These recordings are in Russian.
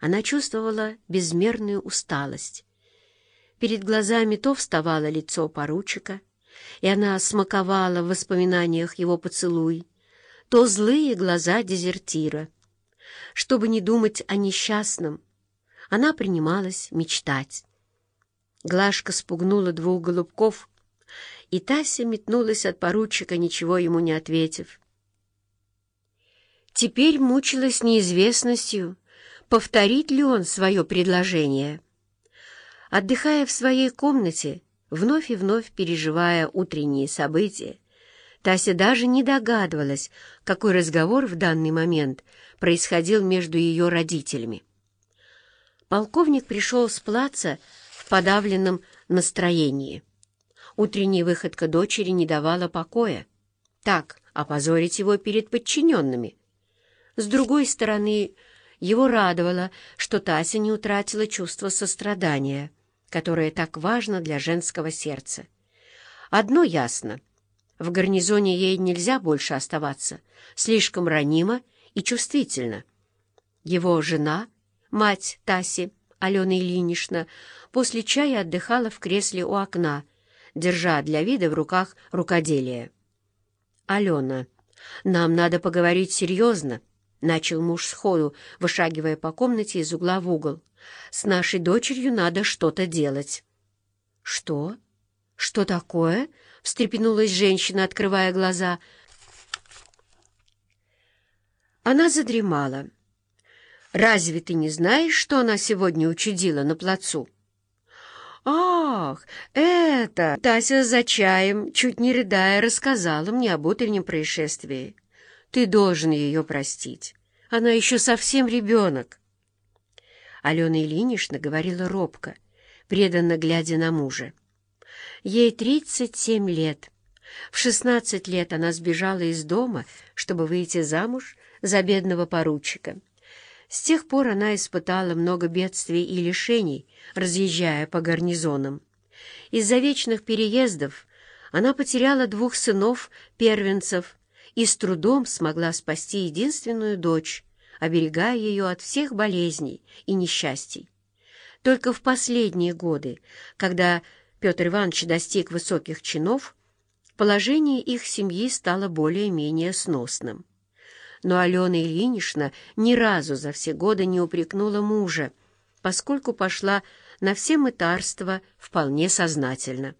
она чувствовала безмерную усталость. Перед глазами то вставало лицо поручика, и она смаковала в воспоминаниях его поцелуй, то злые глаза дезертира. Чтобы не думать о несчастном, она принималась мечтать. Глашка спугнула двух голубков, и Тася метнулась от поручика, ничего ему не ответив. Теперь мучилась неизвестностью, повторит ли он свое предложение. Отдыхая в своей комнате, вновь и вновь переживая утренние события, Тася даже не догадывалась, какой разговор в данный момент происходил между ее родителями. Полковник пришел с плаца в подавленном настроении. Утренняя выходка дочери не давала покоя. Так, опозорить его перед подчиненными. С другой стороны, его радовало, что Тася не утратила чувство сострадания, которое так важно для женского сердца. Одно ясно — в гарнизоне ей нельзя больше оставаться, слишком ранима и чувствительна. Его жена, мать Таси, Алена Ильинична, после чая отдыхала в кресле у окна, держа для вида в руках рукоделие. «Алена, нам надо поговорить серьезно», — начал муж сходу, вышагивая по комнате из угла в угол. «С нашей дочерью надо что-то делать». «Что? Что такое?» — встрепенулась женщина, открывая глаза. Она задремала. «Разве ты не знаешь, что она сегодня учудила на плацу?» «Ах, это...» Тася за чаем, чуть не рыдая, рассказала мне об утреннем происшествии. Ты должен ее простить. Она еще совсем ребенок. Алена Ильинична говорила робко, преданно глядя на мужа. Ей тридцать семь лет. В шестнадцать лет она сбежала из дома, чтобы выйти замуж за бедного поручика. С тех пор она испытала много бедствий и лишений, разъезжая по гарнизонам. Из-за вечных переездов она потеряла двух сынов-первенцев и с трудом смогла спасти единственную дочь, оберегая ее от всех болезней и несчастий. Только в последние годы, когда Петр Иванович достиг высоких чинов, положение их семьи стало более-менее сносным. Но Алена Ильинична ни разу за все годы не упрекнула мужа, поскольку пошла на все мытарства вполне сознательно.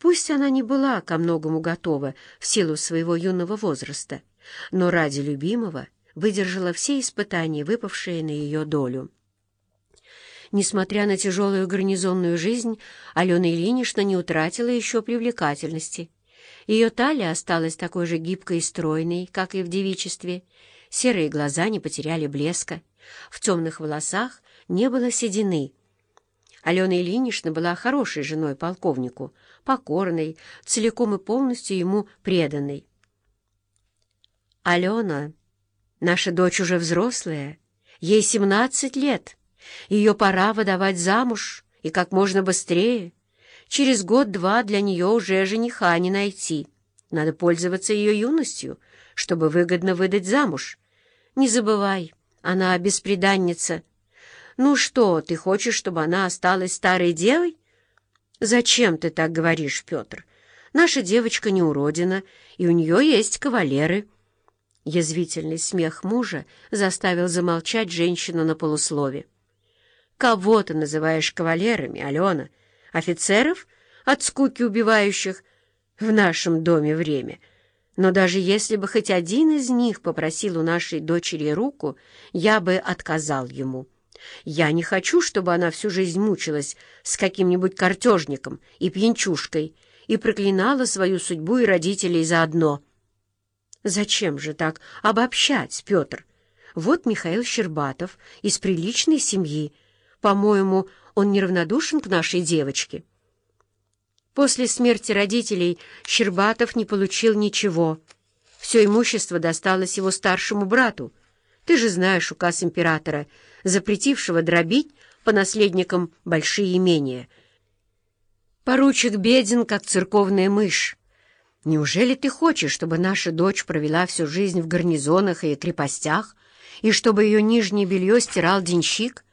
Пусть она не была ко многому готова в силу своего юного возраста, но ради любимого выдержала все испытания, выпавшие на ее долю. Несмотря на тяжелую гарнизонную жизнь, Алена Ильинична не утратила еще привлекательности. Ее талия осталась такой же гибкой и стройной, как и в девичестве. Серые глаза не потеряли блеска. В темных волосах не было седины. Алена Ильинична была хорошей женой полковнику, покорной, целиком и полностью ему преданной. «Алена, наша дочь уже взрослая, ей семнадцать лет». Ее пора выдавать замуж, и как можно быстрее. Через год-два для нее уже жениха не найти. Надо пользоваться ее юностью, чтобы выгодно выдать замуж. Не забывай, она бесприданница. Ну что, ты хочешь, чтобы она осталась старой девой? Зачем ты так говоришь, Петр? Наша девочка не уродина, и у нее есть кавалеры. Язвительный смех мужа заставил замолчать женщину на полуслове. Кого ты называешь кавалерами, Алена? Офицеров, от скуки убивающих в нашем доме время? Но даже если бы хоть один из них попросил у нашей дочери руку, я бы отказал ему. Я не хочу, чтобы она всю жизнь мучилась с каким-нибудь картежником и пьянчушкой и проклинала свою судьбу и родителей заодно. Зачем же так обобщать, Петр? Вот Михаил Щербатов из приличной семьи, по-моему, он неравнодушен к нашей девочке. После смерти родителей Щербатов не получил ничего. Все имущество досталось его старшему брату. Ты же знаешь указ императора, запретившего дробить по наследникам большие имения. Поручик беден, как церковная мышь. Неужели ты хочешь, чтобы наша дочь провела всю жизнь в гарнизонах и крепостях и чтобы ее нижнее белье стирал денщик?